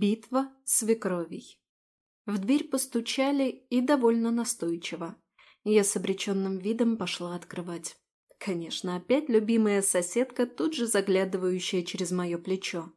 Битва свекровей. В дверь постучали и довольно настойчиво. Я с обреченным видом пошла открывать. Конечно, опять любимая соседка, тут же заглядывающая через мое плечо.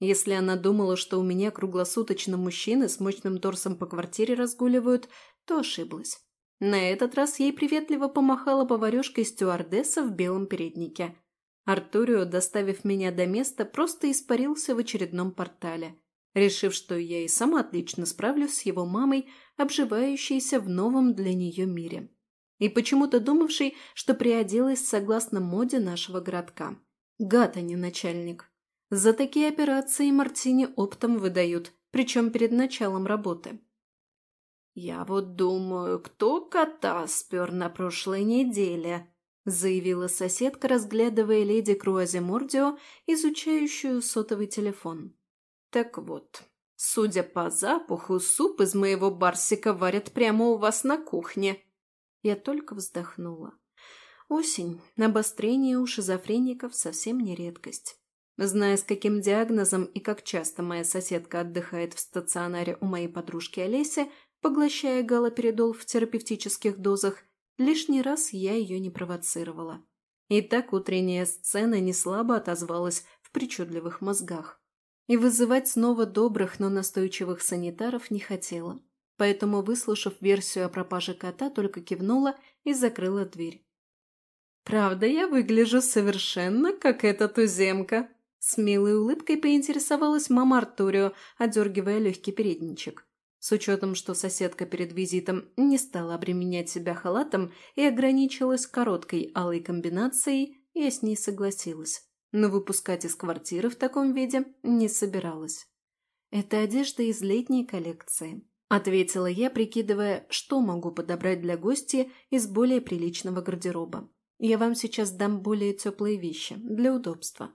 Если она думала, что у меня круглосуточно мужчины с мощным торсом по квартире разгуливают, то ошиблась. На этот раз ей приветливо помахала поварешка-стюардесса в белом переднике. Артурио, доставив меня до места, просто испарился в очередном портале, решив, что я и сама отлично справлюсь с его мамой, обживающейся в новом для нее мире. И почему-то думавшей, что приоделась согласно моде нашего городка. Гад, а не начальник. За такие операции Мартини оптом выдают, причем перед началом работы. «Я вот думаю, кто кота спер на прошлой неделе?» заявила соседка, разглядывая леди Круаземордио, изучающую сотовый телефон. «Так вот, судя по запаху, суп из моего барсика варят прямо у вас на кухне». Я только вздохнула. Осень, обострение у шизофреников совсем не редкость. Зная, с каким диагнозом и как часто моя соседка отдыхает в стационаре у моей подружки Олеси, поглощая галоперидол в терапевтических дозах, лишний раз я ее не провоцировала. И так утренняя сцена не слабо отозвалась в причудливых мозгах. И вызывать снова добрых, но настойчивых санитаров не хотела. Поэтому, выслушав версию о пропаже кота, только кивнула и закрыла дверь. «Правда, я выгляжу совершенно как эта туземка», с милой улыбкой поинтересовалась мама Артурио, одергивая легкий передничек. С учетом, что соседка перед визитом не стала обременять себя халатом и ограничилась короткой алой комбинацией, я с ней согласилась. Но выпускать из квартиры в таком виде не собиралась. «Это одежда из летней коллекции», – ответила я, прикидывая, что могу подобрать для гостя из более приличного гардероба. «Я вам сейчас дам более теплые вещи, для удобства».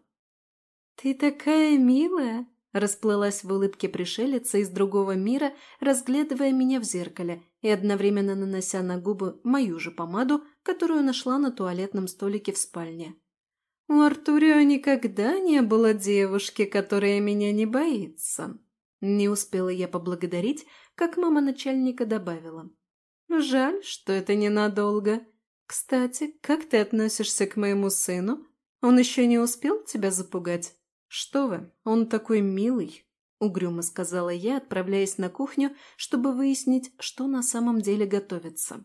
«Ты такая милая!» Расплылась в улыбке пришелица из другого мира, разглядывая меня в зеркале и одновременно нанося на губы мою же помаду, которую нашла на туалетном столике в спальне. «У Артурио никогда не было девушки, которая меня не боится». Не успела я поблагодарить, как мама начальника добавила. «Жаль, что это ненадолго. Кстати, как ты относишься к моему сыну? Он еще не успел тебя запугать?» «Что вы, он такой милый», – угрюмо сказала я, отправляясь на кухню, чтобы выяснить, что на самом деле готовится.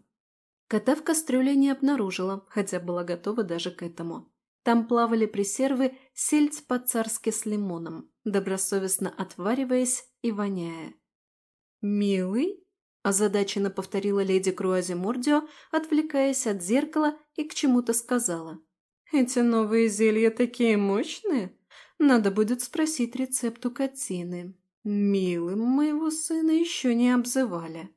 Кота в кастрюле не обнаружила, хотя была готова даже к этому. Там плавали пресервы сельдь по-царски с лимоном, добросовестно отвариваясь и воняя. «Милый?» – озадаченно повторила леди Круазимордио, отвлекаясь от зеркала и к чему-то сказала. «Эти новые зелья такие мощные!» Надо будет спросить рецепт у Катины. Милым моего сына еще не обзывали.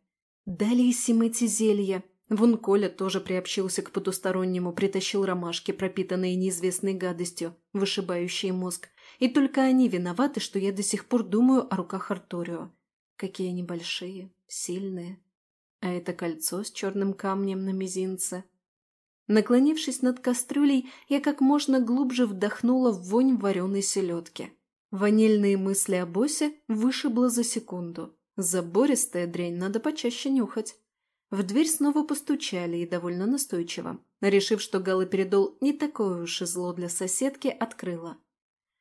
Дались им эти зелья. Вон Коля тоже приобщился к потустороннему, притащил ромашки, пропитанные неизвестной гадостью, вышибающие мозг. И только они виноваты, что я до сих пор думаю о руках Арторио. Какие они большие, сильные. А это кольцо с черным камнем на мизинце. Наклонившись над кастрюлей, я как можно глубже вдохнула в вонь вареной селедки. Ванильные мысли о боссе вышибло за секунду. Забористая дрянь надо почаще нюхать. В дверь снова постучали и довольно настойчиво. Решив, что галоперидол не такое уж и зло для соседки, открыла.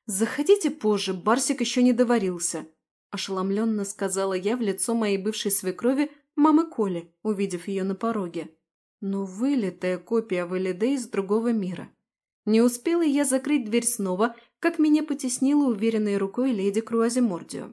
«Заходите позже, Барсик еще не доварился», – ошеломленно сказала я в лицо моей бывшей свекрови мамы Коли, увидев ее на пороге но вылитая копия Валиде из другого мира. Не успела я закрыть дверь снова, как меня потеснила уверенной рукой леди Круазимордио.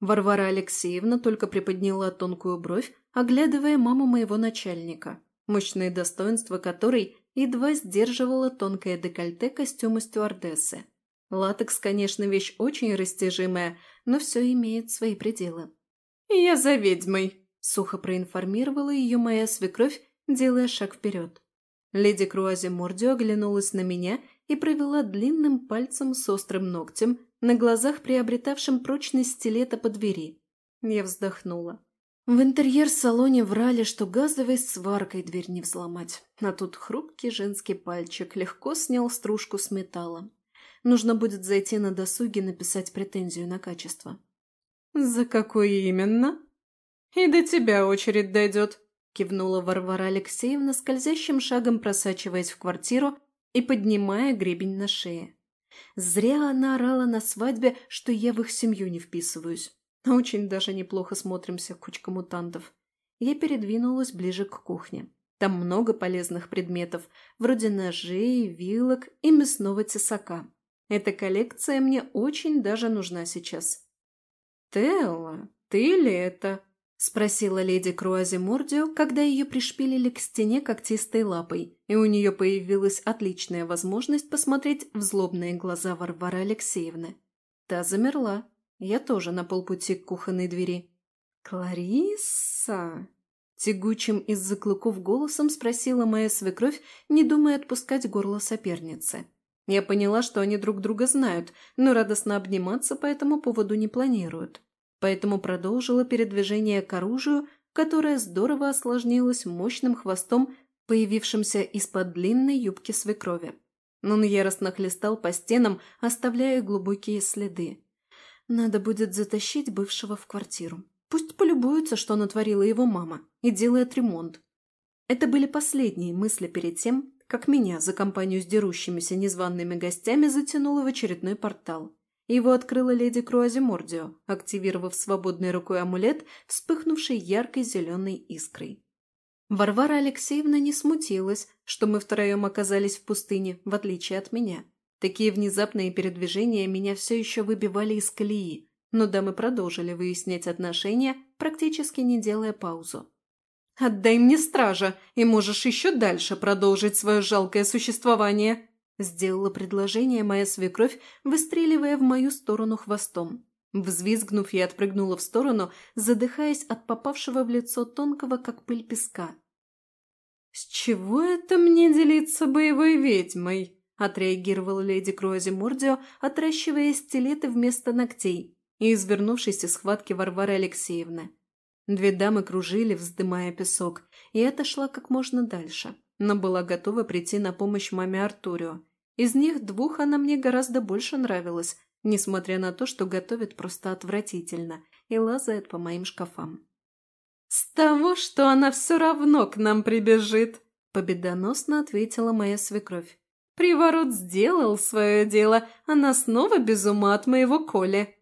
Варвара Алексеевна только приподняла тонкую бровь, оглядывая маму моего начальника, мощное достоинство которой едва сдерживало тонкое декольте костюма стюардессы. Латекс, конечно, вещь очень растяжимая, но все имеет свои пределы. «Я за ведьмой», – сухо проинформировала ее моя свекровь делая шаг вперед. Леди Круази Мордио оглянулась на меня и провела длинным пальцем с острым ногтем на глазах, приобретавшим прочность стилета по двери. Я вздохнула. В интерьер-салоне врали, что газовой сваркой дверь не взломать. А тут хрупкий женский пальчик легко снял стружку с металла. Нужно будет зайти на досуге написать претензию на качество. «За какой именно?» «И до тебя очередь дойдет», – кивнула Варвара Алексеевна, скользящим шагом просачиваясь в квартиру и поднимая гребень на шее. Зря она орала на свадьбе, что я в их семью не вписываюсь. Очень даже неплохо смотримся, кучка мутантов. Я передвинулась ближе к кухне. Там много полезных предметов, вроде ножей, вилок и мясного тесака. Эта коллекция мне очень даже нужна сейчас. «Телла, ты ли это?» – спросила леди Круазимордио, когда ее пришпилили к стене когтистой лапой, и у нее появилась отличная возможность посмотреть в злобные глаза Варвары Алексеевны. Та замерла. Я тоже на полпути к кухонной двери. «Кларисса?» Тягучим из-за клыков голосом спросила моя свекровь, не думая отпускать горло соперницы. Я поняла, что они друг друга знают, но радостно обниматься по этому поводу не планируют. Поэтому продолжила передвижение к оружию, которое здорово осложнилось мощным хвостом, появившимся из-под длинной юбки свекрови. Он яростно хлестал по стенам, оставляя глубокие следы. Надо будет затащить бывшего в квартиру. Пусть полюбуется, что натворила его мама, и делает ремонт. Это были последние мысли перед тем, как меня за компанию с дерущимися незваными гостями затянуло в очередной портал. Его открыла леди Круазимордио, активировав свободной рукой амулет, вспыхнувший яркой зеленой искрой. Варвара Алексеевна не смутилась, что мы втроем оказались в пустыне, в отличие от меня. Такие внезапные передвижения меня все еще выбивали из колеи, но дамы продолжили выяснять отношения, практически не делая паузу. «Отдай мне стража, и можешь еще дальше продолжить свое жалкое существование», сделала предложение моя свекровь, выстреливая в мою сторону хвостом. Взвизгнув, я отпрыгнула в сторону, задыхаясь от попавшего в лицо тонкого, как пыль песка. «С чего это мне делиться боевой ведьмой?» – отреагировала леди Круази Мордио, отращивая стилеты вместо ногтей и извернувшись из схватки Варвары Алексеевны. Две дамы кружили, вздымая песок, и отошла как можно дальше, но была готова прийти на помощь маме Артурио. Из них двух она мне гораздо больше нравилась, несмотря на то, что готовит просто отвратительно и лазает по моим шкафам. «С того, что она все равно к нам прибежит!» – победоносно ответила моя свекровь. «Приворот сделал свое дело, она снова без ума от моего Коли!»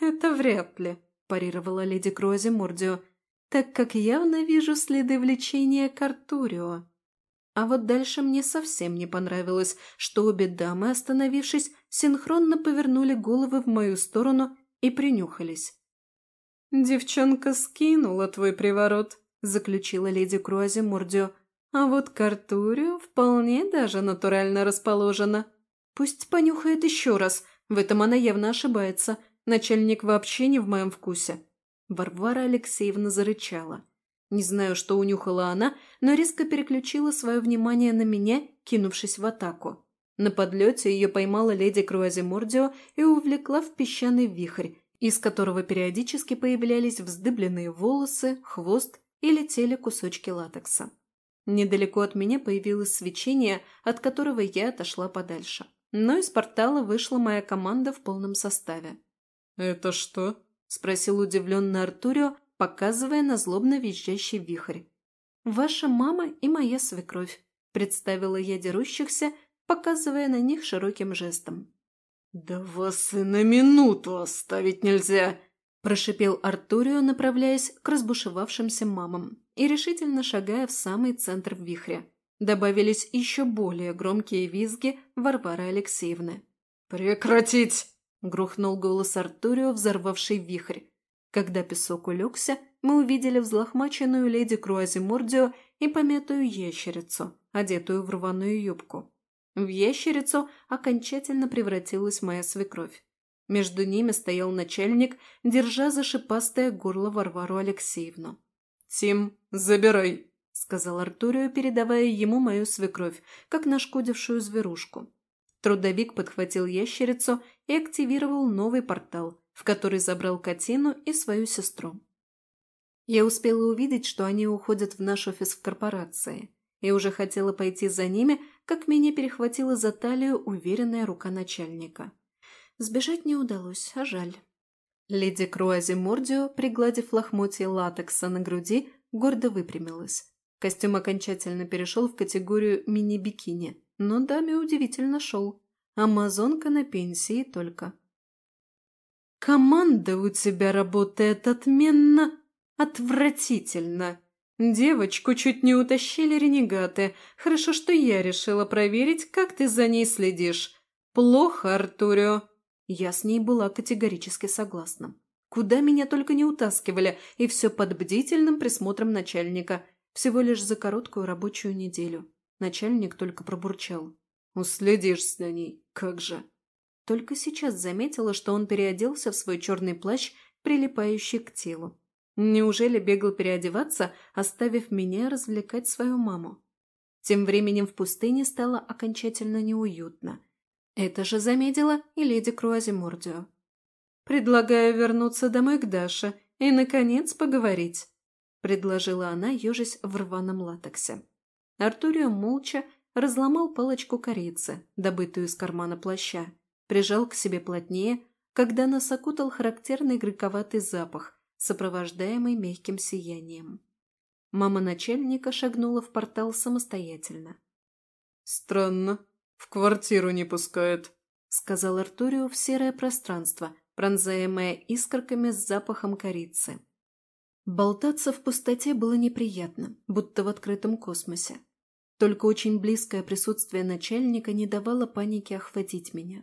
«Это вряд ли», – парировала леди Крози Мордио, «так как явно вижу следы влечения к Артурио». А вот дальше мне совсем не понравилось, что обе дамы, остановившись, синхронно повернули головы в мою сторону и принюхались. «Девчонка скинула твой приворот», – заключила леди Круази Мордио. «А вот к Артурио вполне даже натурально расположена. Пусть понюхает еще раз, в этом она явно ошибается. Начальник вообще не в моем вкусе». Варвара Алексеевна зарычала. Не знаю, что унюхала она, но резко переключила свое внимание на меня, кинувшись в атаку. На подлете ее поймала леди Круазимордио и увлекла в песчаный вихрь, из которого периодически появлялись вздыбленные волосы, хвост и летели кусочки латекса. Недалеко от меня появилось свечение, от которого я отошла подальше. Но из портала вышла моя команда в полном составе. «Это что?» – спросил удивленно Артурио, показывая на злобно визжащий вихрь. «Ваша мама и моя свекровь», – представила я дерущихся, показывая на них широким жестом. «Да вас и на минуту оставить нельзя!» – прошипел Артурио, направляясь к разбушевавшимся мамам и решительно шагая в самый центр вихря. Добавились еще более громкие визги Варвары Алексеевны. «Прекратить!» – грохнул голос Артурио, взорвавший вихрь. Когда песок улегся, мы увидели взлохмаченную леди Круазимордио и помятую ящерицу, одетую в рваную юбку. В ящерицу окончательно превратилась моя свекровь. Между ними стоял начальник, держа за шипастое горло Варвару Алексеевну. «Тим, забирай!» – сказал Артурио, передавая ему мою свекровь, как нашкодившую зверушку. Трудовик подхватил ящерицу и активировал новый портал, в который забрал Катину и свою сестру. Я успела увидеть, что они уходят в наш офис в корпорации, и уже хотела пойти за ними, как меня перехватила за талию уверенная рука начальника. Сбежать не удалось, а жаль. Леди Круазимордио, пригладив лохмотья латекса на груди, гордо выпрямилась. Костюм окончательно перешел в категорию мини-бикини, но даме удивительно шел. Амазонка на пенсии только. «Команда у тебя работает отменно, отвратительно. Девочку чуть не утащили ренегаты. Хорошо, что я решила проверить, как ты за ней следишь. Плохо, Артурио». Я с ней была категорически согласна. Куда меня только не утаскивали, и все под бдительным присмотром начальника. Всего лишь за короткую рабочую неделю. Начальник только пробурчал. «Уследишь за ней, как же!» Только сейчас заметила, что он переоделся в свой черный плащ, прилипающий к телу. Неужели бегал переодеваться, оставив меня развлекать свою маму? Тем временем в пустыне стало окончательно неуютно. Это же заметила и леди Круазимордио. «Предлагаю вернуться домой к Даше и, наконец, поговорить», – предложила она, ежась в рваном латексе. Артурио молча разломал палочку корицы, добытую из кармана плаща, прижал к себе плотнее, когда нас окутал характерный грековатый запах, сопровождаемый мягким сиянием. Мама начальника шагнула в портал самостоятельно. «Странно, в квартиру не пускает», — сказал Артурио в серое пространство, пронзаемое искорками с запахом корицы. Болтаться в пустоте было неприятно, будто в открытом космосе. Только очень близкое присутствие начальника не давало панике охватить меня.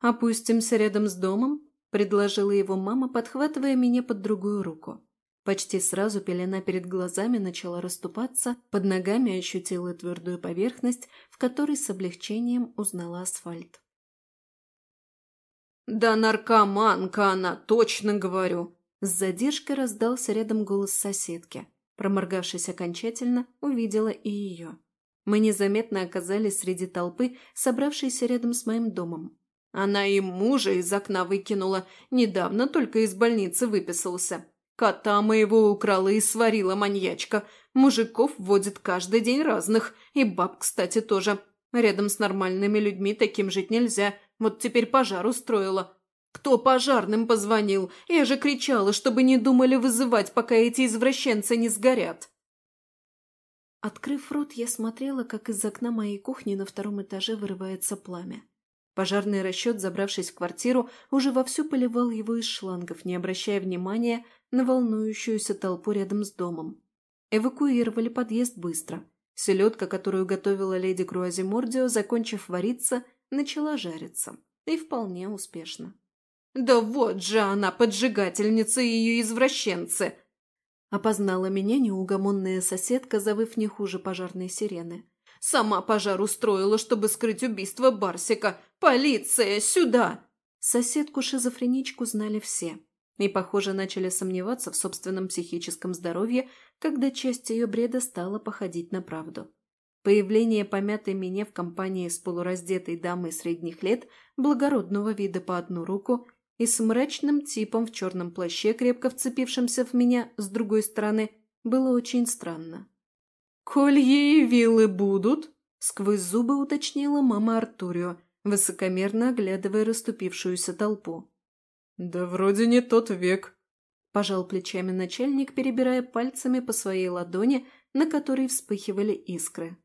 «Опустимся рядом с домом?» – предложила его мама, подхватывая меня под другую руку. Почти сразу пелена перед глазами начала расступаться, под ногами ощутила твердую поверхность, в которой с облегчением узнала асфальт. «Да наркоманка она, точно говорю!» С задержкой раздался рядом голос соседки. Проморгавшись окончательно, увидела и ее. Мы незаметно оказались среди толпы, собравшейся рядом с моим домом. Она и мужа из окна выкинула, недавно только из больницы выписался. Кота моего украла и сварила маньячка. Мужиков водит каждый день разных, и баб, кстати, тоже. Рядом с нормальными людьми таким жить нельзя. Вот теперь пожар устроила. Кто пожарным позвонил? Я же кричала, чтобы не думали вызывать, пока эти извращенцы не сгорят. Открыв рот, я смотрела, как из окна моей кухни на втором этаже вырывается пламя. Пожарный расчет, забравшись в квартиру, уже вовсю поливал его из шлангов, не обращая внимания на волнующуюся толпу рядом с домом. Эвакуировали подъезд быстро. Селедка, которую готовила леди Круазимордио, закончив вариться, начала жариться. И вполне успешно. «Да вот же она, поджигательница и ее извращенцы!» Опознала меня неугомонная соседка, завыв не хуже пожарной сирены. Сама пожар устроила, чтобы скрыть убийство Барсика. Полиция, сюда!» Соседку-шизофреничку знали все. И, похоже, начали сомневаться в собственном психическом здоровье, когда часть ее бреда стала походить на правду. Появление помятой меня в компании с полураздетой дамой средних лет, благородного вида по одну руку, и с мрачным типом в черном плаще, крепко вцепившимся в меня с другой стороны, было очень странно. «Колье и вилы будут?» — сквозь зубы уточнила мама Артурио, высокомерно оглядывая расступившуюся толпу. «Да вроде не тот век», – пожал плечами начальник, перебирая пальцами по своей ладони, на которой вспыхивали искры.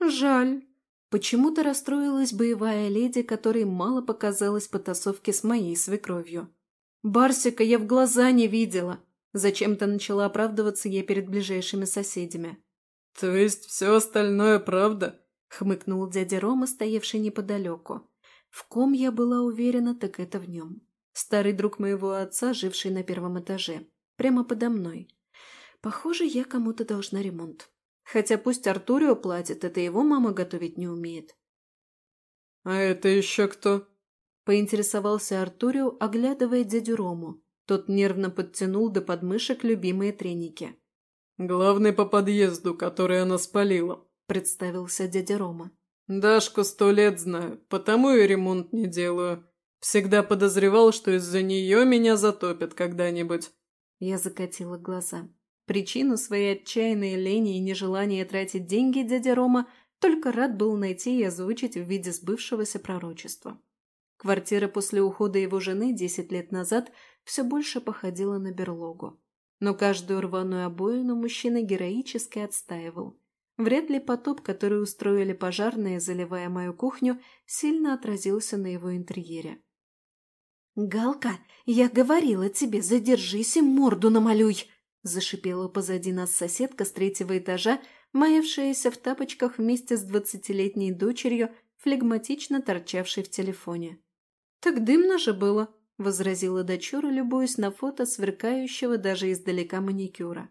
«Жаль». Почему-то расстроилась боевая леди, которой мало показалось потасовки с моей свекровью. «Барсика я в глаза не видела!» Зачем-то начала оправдываться я перед ближайшими соседями. «То есть все остальное правда?» — хмыкнул дядя Рома, стоявший неподалеку. В ком я была уверена, так это в нем. Старый друг моего отца, живший на первом этаже. Прямо подо мной. Похоже, я кому-то должна ремонт. Хотя пусть Артурио платит, это его мама готовить не умеет. «А это еще кто?» Поинтересовался Артурио, оглядывая дядю Рому. Тот нервно подтянул до подмышек любимые треники. «Главный по подъезду, который она спалила», — представился дядя Рома. «Дашку сто лет знаю, потому и ремонт не делаю. Всегда подозревал, что из-за нее меня затопят когда-нибудь». Я закатила глаза. Причину своей отчаянной лени и нежелания тратить деньги дядя Рома только рад был найти и озвучить в виде сбывшегося пророчества. Квартира после ухода его жены десять лет назад все больше походила на берлогу. Но каждую рваную обоину мужчина героически отстаивал. Вряд ли потоп, который устроили пожарные, заливая мою кухню, сильно отразился на его интерьере. «Галка, я говорила тебе, задержись и морду намалюй!» Зашипела позади нас соседка с третьего этажа, маявшаяся в тапочках вместе с двадцатилетней дочерью, флегматично торчавшей в телефоне. «Так дымно же было!» – возразила дочура, любуясь на фото сверкающего даже издалека маникюра.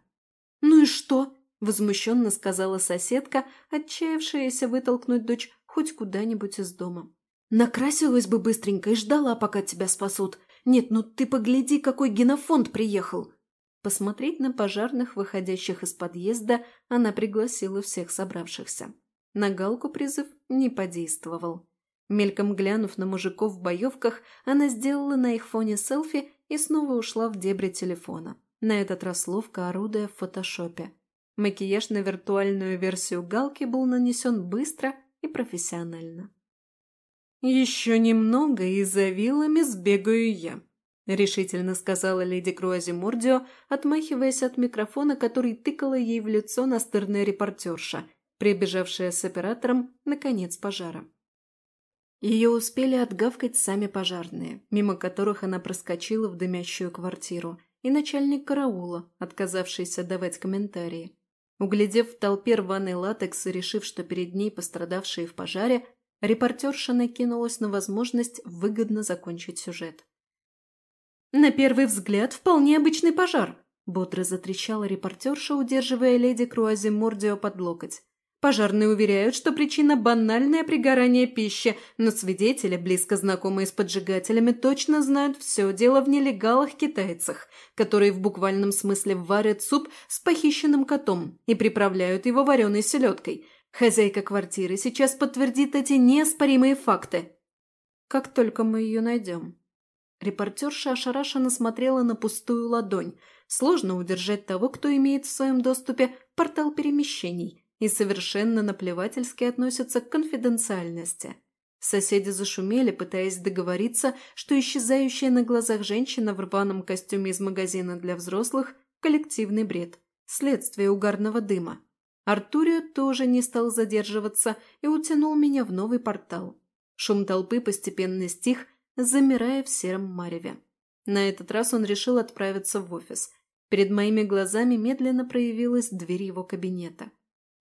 «Ну и что?» – возмущенно сказала соседка, отчаявшаяся вытолкнуть дочь хоть куда-нибудь из дома. «Накрасилась бы быстренько и ждала, пока тебя спасут. Нет, ну ты погляди, какой генофонд приехал!» Посмотреть на пожарных, выходящих из подъезда, она пригласила всех собравшихся. На Галку призыв не подействовал. Мельком глянув на мужиков в боевках, она сделала на их фоне селфи и снова ушла в дебри телефона. На этот раз ловко орудуя в фотошопе. Макияж на виртуальную версию Галки был нанесен быстро и профессионально. «Еще немного, и за вилами сбегаю я», – решительно сказала леди Круазимордио, отмахиваясь от микрофона, который тыкала ей в лицо настырная репортерша, прибежавшая с оператором на конец пожара. Ее успели отгавкать сами пожарные, мимо которых она проскочила в дымящую квартиру, и начальник караула, отказавшийся давать комментарии. Углядев в толпе рваный латекс и решив, что перед ней пострадавшие в пожаре, репортерша накинулась на возможность выгодно закончить сюжет. «На первый взгляд, вполне обычный пожар», – бодро затрещала репортерша, удерживая леди Круази Мордио под локоть. Пожарные уверяют, что причина – банальное пригорание пищи, но свидетели, близко знакомые с поджигателями, точно знают все дело в нелегалах-китайцах, которые в буквальном смысле варят суп с похищенным котом и приправляют его вареной селедкой. Хозяйка квартиры сейчас подтвердит эти неоспоримые факты. Как только мы ее найдем. Репортерша ошарашенно смотрела на пустую ладонь. Сложно удержать того, кто имеет в своем доступе портал перемещений – и совершенно наплевательски относятся к конфиденциальности. Соседи зашумели, пытаясь договориться, что исчезающая на глазах женщина в рваном костюме из магазина для взрослых – коллективный бред, следствие угарного дыма. Артурио тоже не стал задерживаться и утянул меня в новый портал. Шум толпы постепенно стих, замирая в сером мареве. На этот раз он решил отправиться в офис. Перед моими глазами медленно проявилась дверь его кабинета.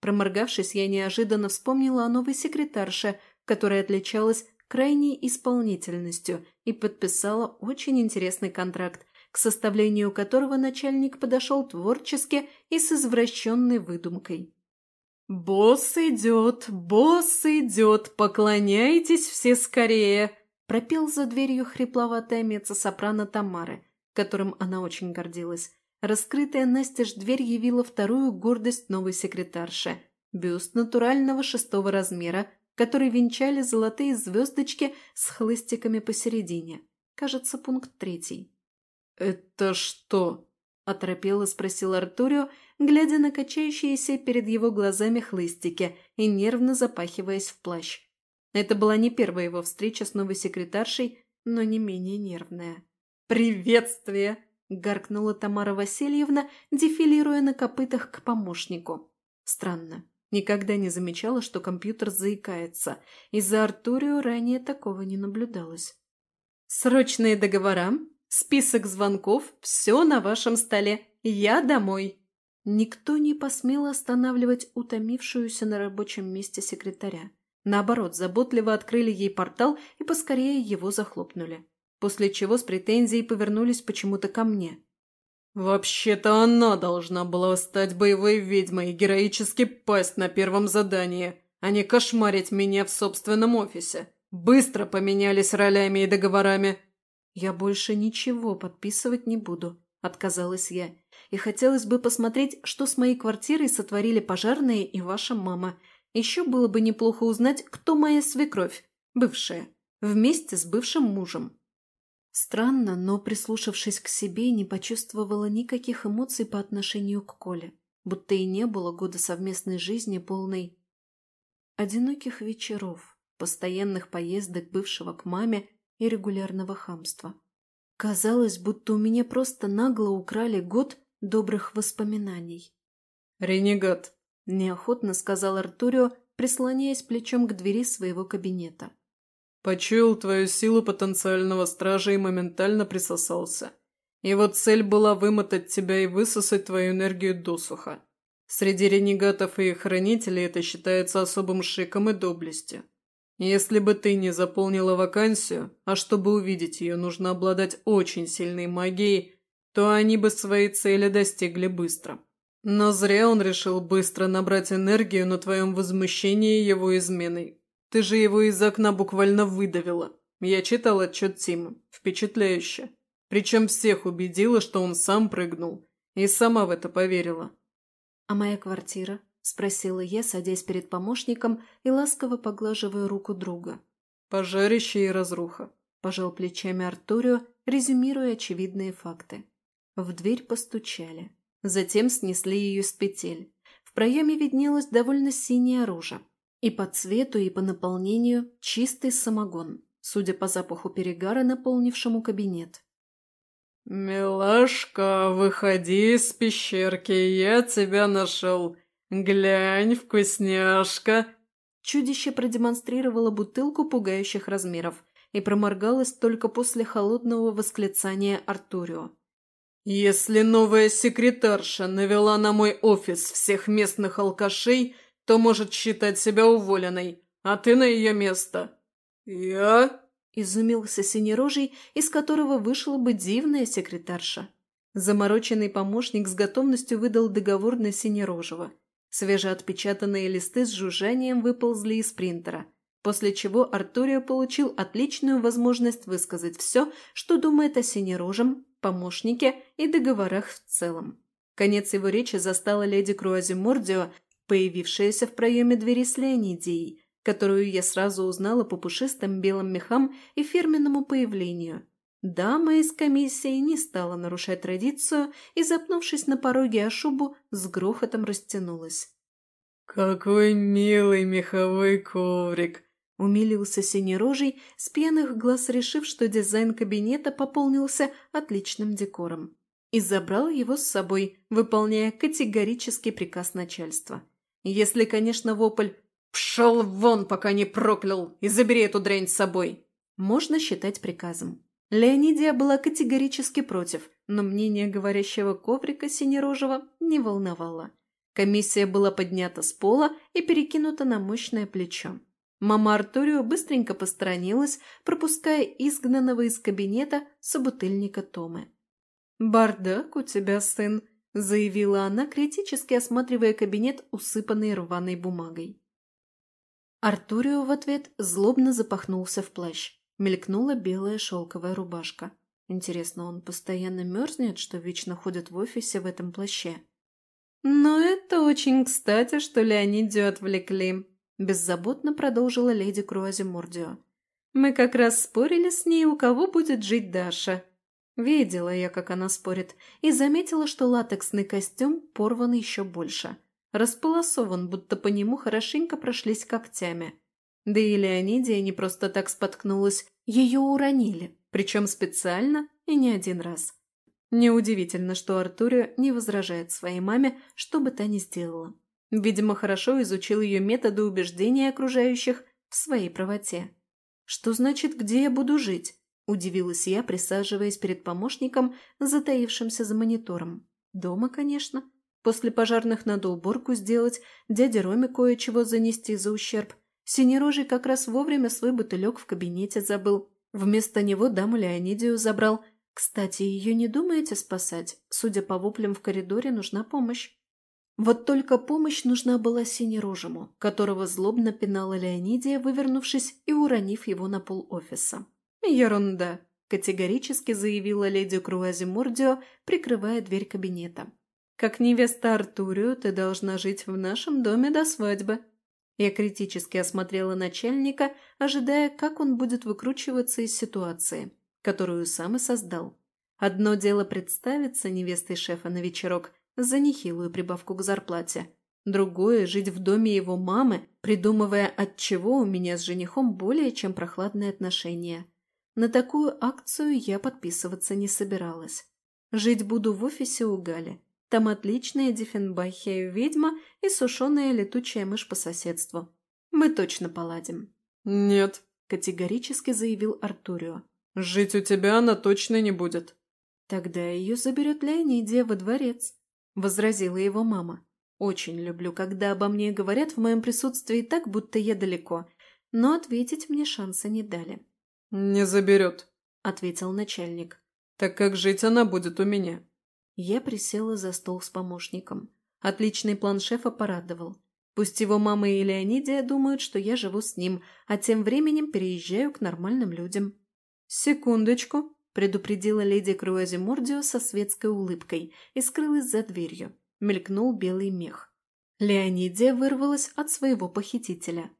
Проморгавшись, я неожиданно вспомнила о новой секретарше, которая отличалась крайней исполнительностью и подписала очень интересный контракт, к составлению которого начальник подошел творчески и с извращенной выдумкой. «Босс идет, босс идет, поклоняйтесь все скорее!» пропел за дверью хрипловатая меццо-сопрано Тамары, которым она очень гордилась. Раскрытая настежь дверь явила вторую гордость новой секретарши – бюст натурального шестого размера, который венчали золотые звездочки с хлыстиками посередине. Кажется, пункт третий. «Это что?» – оторопело спросил Артурио, глядя на качающиеся перед его глазами хлыстики и нервно запахиваясь в плащ. Это была не первая его встреча с новой секретаршей, но не менее нервная. «Приветствие!» Гаркнула Тамара Васильевна, дефилируя на копытах к помощнику. Странно. Никогда не замечала, что компьютер заикается. Из-за Артурио ранее такого не наблюдалось. «Срочные договора, список звонков, все на вашем столе. Я домой!» Никто не посмел останавливать утомившуюся на рабочем месте секретаря. Наоборот, заботливо открыли ей портал и поскорее его захлопнули после чего с претензией повернулись почему-то ко мне. «Вообще-то она должна была стать боевой ведьмой и героически пасть на первом задании, а не кошмарить меня в собственном офисе. Быстро поменялись ролями и договорами». «Я больше ничего подписывать не буду», – отказалась я. «И хотелось бы посмотреть, что с моей квартирой сотворили пожарные и ваша мама. Еще было бы неплохо узнать, кто моя свекровь, бывшая, вместе с бывшим мужем». Странно, но, прислушавшись к себе, не почувствовала никаких эмоций по отношению к Коле, будто и не было года совместной жизни полной одиноких вечеров, постоянных поездок бывшего к маме и регулярного хамства. Казалось, будто у меня просто нагло украли год добрых воспоминаний. «Ренегат», – неохотно сказал Артурио, прислоняясь плечом к двери своего кабинета. «Почуял твою силу потенциального стража и моментально присосался. Его цель была вымотать тебя и высосать твою энергию досуха. Среди ренегатов и их хранителей это считается особым шиком и доблестью. Если бы ты не заполнила вакансию, а чтобы увидеть ее, нужно обладать очень сильной магией, то они бы своей цели достигли быстро. Но зря он решил быстро набрать энергию на твоем возмущении его изменой. Ты же его из окна буквально выдавила. Я читал отчет Тима. Впечатляюще. Причем всех убедила, что он сам прыгнул. И сама в это поверила. «А моя квартира?» – спросила я, садясь перед помощником и ласково поглаживая руку друга. «Пожарище и разруха», – пожал плечами Артурио, резюмируя очевидные факты. В дверь постучали. Затем снесли ее с петель. В проеме виднелось довольно синее оружие. И по цвету, и по наполнению чистый самогон, судя по запаху перегара, наполнившему кабинет. «Милашка, выходи из пещерки, я тебя нашел. Глянь, вкусняшка!» Чудище продемонстрировало бутылку пугающих размеров и проморгалось только после холодного восклицания Артурио. «Если новая секретарша навела на мой офис всех местных алкашей, то может считать себя уволенной, а ты на ее место». «Я?» – изумился синерожий, из которого вышла бы дивная секретарша. Замороченный помощник с готовностью выдал договор на синерожего. Свежеотпечатанные листы с жужжанием выползли из принтера, после чего Артурио получил отличную возможность высказать все, что думает о синерожем, помощнике и договорах в целом. Конец его речи застала леди Круазимордио, появившаяся в проеме двери с Леонидией, которую я сразу узнала по пушистым белым мехам и фирменному появлению. Дама из комиссии не стала нарушать традицию и, запнувшись на пороге о шубу, с грохотом растянулась. «Какой милый меховой коврик!» Умилился синерожий, с пьяных глаз решив, что дизайн кабинета пополнился отличным декором. И забрал его с собой, выполняя категорический приказ начальства. Если, конечно, вопль «Пшел вон, пока не проклял, и забери эту дрянь с собой!» можно считать приказом. Леонидия была категорически против, но мнение говорящего коврика синерожего не волновало. Комиссия была поднята с пола и перекинута на мощное плечо. Мама Артурио быстренько посторонилась, пропуская изгнанного из кабинета собутыльника Томы. «Бардак у тебя, сын», – заявила она, критически осматривая кабинет, усыпанный рваной бумагой. Артурио в ответ злобно запахнулся в плащ. Мелькнула белая шелковая рубашка. Интересно, он постоянно мерзнет, что вечно ходит в офисе в этом плаще? «Но это очень кстати, что Леонидию отвлекли», – беззаботно продолжила леди Круазимордио. «Мы как раз спорили с ней, у кого будет жить Даша». Видела я, как она спорит, и заметила, что латексный костюм порван еще больше – располосован, будто по нему хорошенько прошлись когтями. Да и Леонидия не просто так споткнулась, ее уронили, причем специально и не один раз. Неудивительно, что Артурио не возражает своей маме, что бы та ни сделала. Видимо, хорошо изучил ее методы убеждения окружающих в своей правоте. «Что значит, где я буду жить?» – удивилась я, присаживаясь перед помощником, затаившимся за монитором. «Дома, конечно. После пожарных надо уборку сделать, дяде Роме кое-чего занести за ущерб. Синерожий как раз вовремя свой бутылек в кабинете забыл. Вместо него даму Леонидию забрал. Кстати, ее не думаете спасать? Судя по воплям в коридоре, нужна помощь. Вот только помощь нужна была Синерожему, которого злобно пинала Леонидия, вывернувшись и уронив его на пол офиса. «Ерунда», – категорически заявила леди Круазимордио, прикрывая дверь кабинета. Как невеста Артурио ты должна жить в нашем доме до свадьбы». Я критически осмотрела начальника, ожидая, как он будет выкручиваться из ситуации, которую сам и создал. Одно дело представиться невестой шефа на вечерок за нехилую прибавку к зарплате. Другое – жить в доме его мамы, придумывая, от чего у меня с женихом более чем прохладные отношения. На такую акцию я подписываться не собиралась. Жить буду в офисе у Гали. Там отличная диффенбахия ведьма и сушеная летучая мышь по соседству. Мы точно поладим. «Нет», – категорически заявил Артурио. «Жить у тебя она точно не будет». «Тогда ее заберет Леонидия во дворец», – возразила его мама. «Очень люблю, когда обо мне говорят в моем присутствии так, будто я далеко, но ответить мне шанса не дали». «Не заберет», – ответил начальник. «Так как жить она будет у меня». Я присела за стол с помощником. Отличный план шефа порадовал. Пусть его мама и Леонидия думают, что я живу с ним, а тем временем переезжаю к нормальным людям. «Секундочку», – предупредила леди Круазимордио со светской улыбкой и скрылась за дверью. Мелькнул белый мех. Леонидия вырвалась от своего похитителя.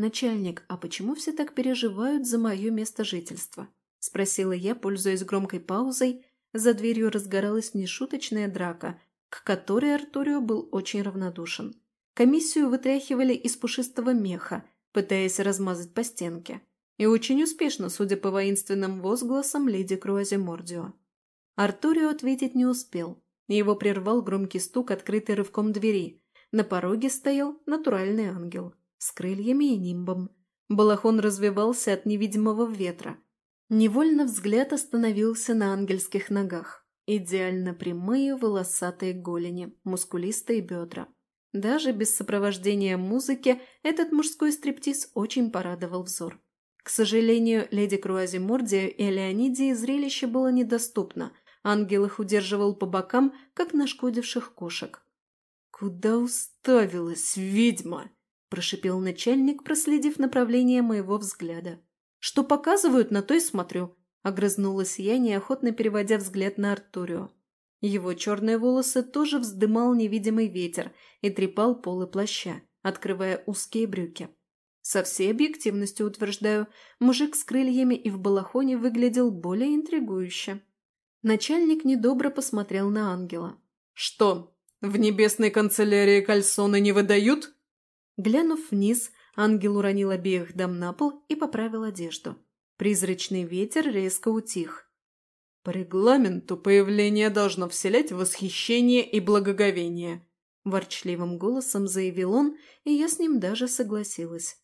«Начальник, а почему все так переживают за мое место жительства?» – спросила я, пользуясь громкой паузой. За дверью разгоралась нешуточная драка, к которой Артурио был очень равнодушен. Комиссию вытряхивали из пушистого меха, пытаясь размазать по стенке. И очень успешно, судя по воинственным возгласам леди Круазимордио. Артурио ответить не успел. Его прервал громкий стук, открытый рывком двери. На пороге стоял натуральный ангел с крыльями и нимбом. Балахон развивался от невидимого ветра. Невольно взгляд остановился на ангельских ногах. Идеально прямые волосатые голени, мускулистые бедра. Даже без сопровождения музыки этот мужской стриптиз очень порадовал взор. К сожалению, леди Круазимордия и Леонидии зрелище было недоступно. Ангел их удерживал по бокам, как нашкодивших кошек. «Куда уставилась ведьма?» – прошипел начальник, проследив направление моего взгляда. «Что показывают, на то и смотрю», – огрызнулась я, неохотно переводя взгляд на Артурио. Его черные волосы тоже вздымал невидимый ветер и трепал полы плаща, открывая узкие брюки. Со всей объективностью утверждаю, мужик с крыльями и в балахоне выглядел более интригующе. Начальник недобро посмотрел на ангела. «Что, в небесной канцелярии кальсоны не выдают?» Глянув вниз, ангел уронил обеих дам на пол и поправил одежду. Призрачный ветер резко утих. «По регламенту появление должно вселять восхищение и благоговение», ворчливым голосом заявил он, и я с ним даже согласилась.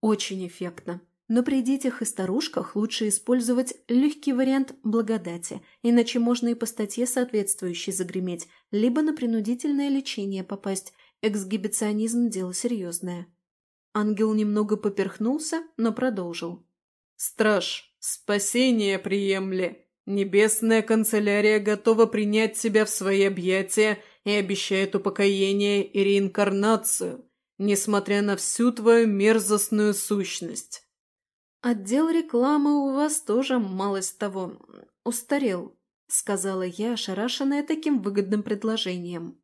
Очень эффектно. Но при детях и старушках лучше использовать легкий вариант благодати, иначе можно и по статье соответствующей загреметь, либо на принудительное лечение попасть. Эксгибиционизм – дело серьезное. Ангел немного поперхнулся, но продолжил. «Страж, спасение приемли. Небесная канцелярия готова принять тебя в свои объятия и обещает упокоение и реинкарнацию несмотря на всю твою мерзостную сущность. «Отдел рекламы у вас тоже малость того устарел», — сказала я, ошарашенная таким выгодным предложением.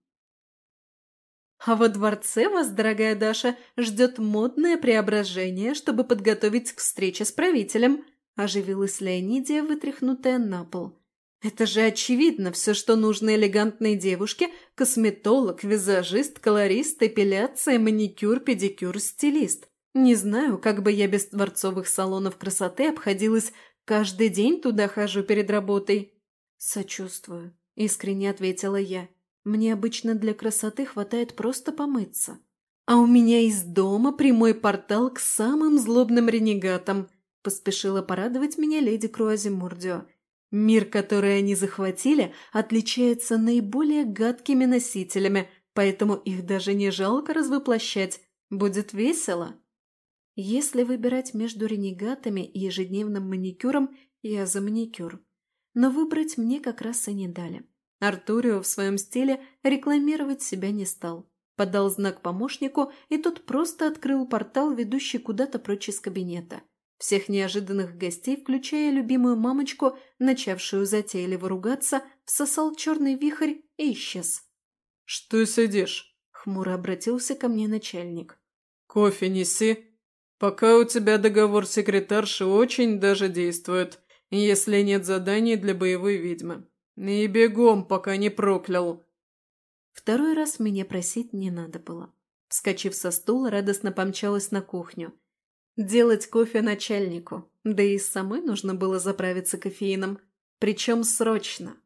«А во дворце вас, дорогая Даша, ждет модное преображение, чтобы подготовить к встрече с правителем», — оживилась Леонидия, вытряхнутая на пол. Это же очевидно, все, что нужно элегантной девушке – косметолог, визажист, колорист, эпиляция, маникюр, педикюр, стилист. Не знаю, как бы я без дворцовых салонов красоты обходилась, каждый день туда хожу перед работой. Сочувствую, искренне ответила я. Мне обычно для красоты хватает просто помыться. А у меня из дома прямой портал к самым злобным ренегатам, поспешила порадовать меня леди Круазимурдио. Мир, который они захватили, отличается наиболее гадкими носителями, поэтому их даже не жалко развоплощать. Будет весело. Если выбирать между ренегатами и ежедневным маникюром, я за маникюр. Но выбрать мне как раз и не дали. Артурио в своем стиле рекламировать себя не стал. Подал знак помощнику, и тот просто открыл портал, ведущий куда-то прочь из кабинета. Всех неожиданных гостей, включая любимую мамочку, начавшую затейливо ругаться, всосал черный вихрь и исчез. «Что сидишь?» — хмуро обратился ко мне начальник. «Кофе неси. Пока у тебя договор секретарши очень даже действует, если нет заданий для боевой ведьмы. И бегом, пока не проклял». Второй раз меня просить не надо было. Вскочив со стула, радостно помчалась на кухню. делать кофе начальнику, да и самой нужно было заправиться кофеином. Причем срочно.